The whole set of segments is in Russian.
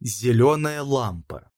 Зеленая лампа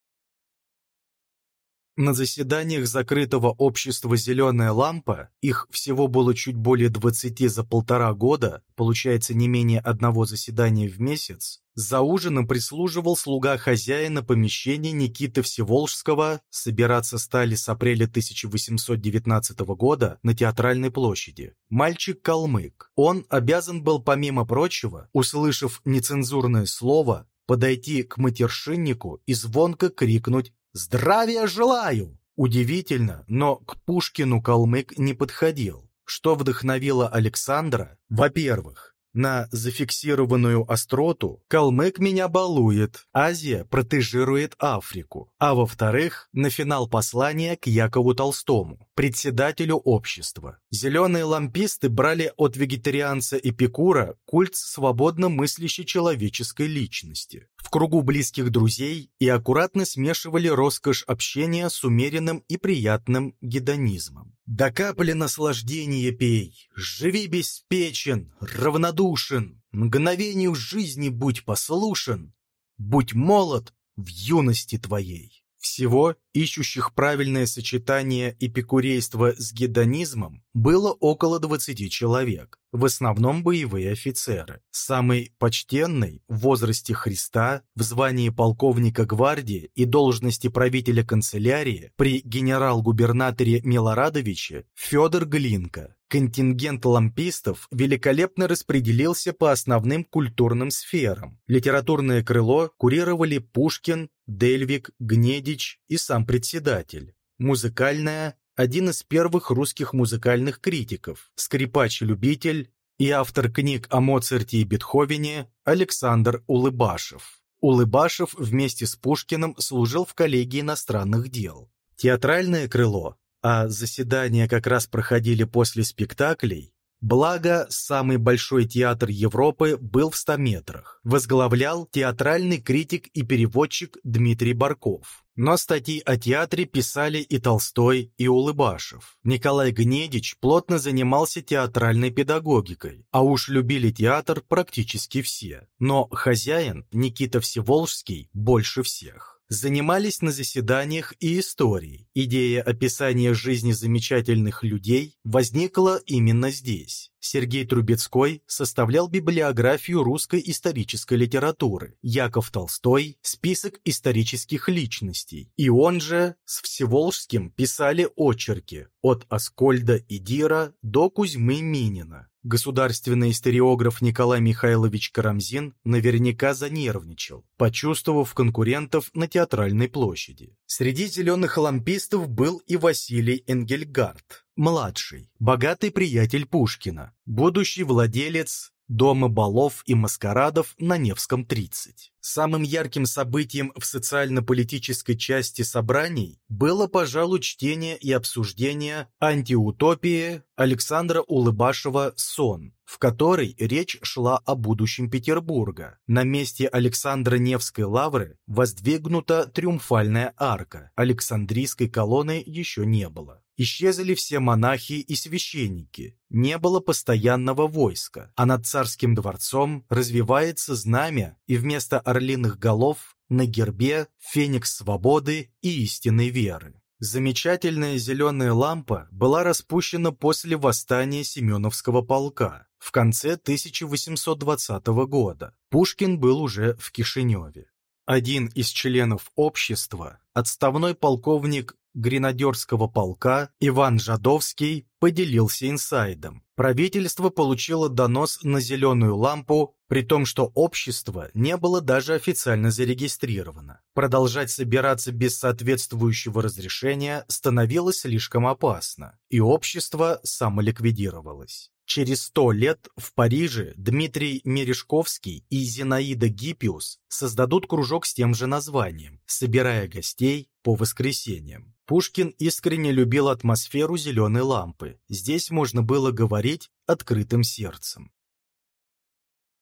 На заседаниях закрытого общества «Зеленая лампа» их всего было чуть более 20 за полтора года, получается не менее одного заседания в месяц, за ужином прислуживал слуга хозяина помещения Никиты Всеволжского, собираться стали с апреля 1819 года на Театральной площади. Мальчик-калмык. Он обязан был, помимо прочего, услышав нецензурное слово, подойти к матершиннику и звонко крикнуть «Здравия желаю!». Удивительно, но к Пушкину калмык не подходил, что вдохновило Александра, во-первых, на зафиксированную остроту «Калмык меня балует», Азия протежирует Африку, а во-вторых, на финал послания к Якову Толстому, председателю общества. Зеленые ламписты брали от вегетарианца Эпикура культ свободно мыслящей человеческой личности в кругу близких друзей и аккуратно смешивали роскошь общения с умеренным и приятным гедонизмом. До капли наслаждения пей, живи беспечен, равнодушен, мгновению жизни будь послушен, будь молод в юности твоей. Всего ищущих правильное сочетание эпикурейства с гедонизмом было около 20 человек, в основном боевые офицеры. Самый почтенный в возрасте Христа, в звании полковника гвардии и должности правителя канцелярии при генерал-губернаторе Милорадовиче Федор Глинка. Контингент лампистов великолепно распределился по основным культурным сферам. Литературное крыло курировали Пушкин, Дельвик, Гнедич и сам председатель. Музыкальное – один из первых русских музыкальных критиков, скрипач-любитель и автор книг о Моцарте и Бетховене Александр Улыбашев. Улыбашев вместе с Пушкиным служил в коллегии иностранных дел. Театральное крыло, а заседания как раз проходили после спектаклей, Благо, самый большой театр Европы был в 100 метрах. Возглавлял театральный критик и переводчик Дмитрий Барков. Но статьи о театре писали и Толстой, и Улыбашев. Николай Гнедич плотно занимался театральной педагогикой, а уж любили театр практически все. Но хозяин, Никита Всеволжский, больше всех занимались на заседаниях и историей. Идея описания жизни замечательных людей возникла именно здесь. Сергей Трубецкой составлял библиографию русской исторической литературы, Яков Толстой – список исторических личностей, и он же с Всеволжским писали очерки от Аскольда и Дира до Кузьмы Минина. Государственный историограф Николай Михайлович Карамзин наверняка занервничал, почувствовав конкурентов на театральной площади. Среди зеленых лампистов был и Василий Энгельгард, младший, богатый приятель Пушкина, будущий владелец Дома балов и маскарадов на Невском 30. Самым ярким событием в социально-политической части собраний было, пожалуй, чтение и обсуждение антиутопии Александра Улыбашева «Сон», в которой речь шла о будущем Петербурга. На месте Александра Невской лавры воздвигнута триумфальная арка, Александрийской колонны еще не было. Исчезли все монахи и священники, не было постоянного войска, а над царским дворцом развивается знамя, и вместо орлиных голов на гербе феникс свободы и истинной веры. Замечательная зеленая лампа была распущена после восстания Семеновского полка в конце 1820 года. Пушкин был уже в Кишиневе. Один из членов общества, отставной полковник гренадерского полка Иван Жадовский поделился инсайдом. Правительство получило донос на зеленую лампу, при том, что общество не было даже официально зарегистрировано. Продолжать собираться без соответствующего разрешения становилось слишком опасно, и общество самоликвидировалось. Через сто лет в Париже Дмитрий Мережковский и Зинаида Гиппиус создадут кружок с тем же названием, собирая гостей по воскресеньям. Пушкин искренне любил атмосферу зеленой лампы. Здесь можно было говорить открытым сердцем.